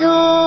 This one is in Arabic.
ذو